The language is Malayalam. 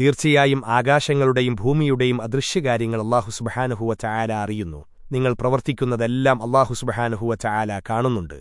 തീർച്ചയായും ആകാശങ്ങളുടെയും ഭൂമിയുടെയും അദൃശ്യകാര്യങ്ങൾ അള്ളാഹുസുബഹാനുഹുവ ചായാല അറിയുന്നു. നിങ്ങൾ പ്രവർത്തിക്കുന്നതെല്ലാം അള്ളാഹുസുബഹാനുഹുവ ചായാല കാണുന്നുണ്ട്.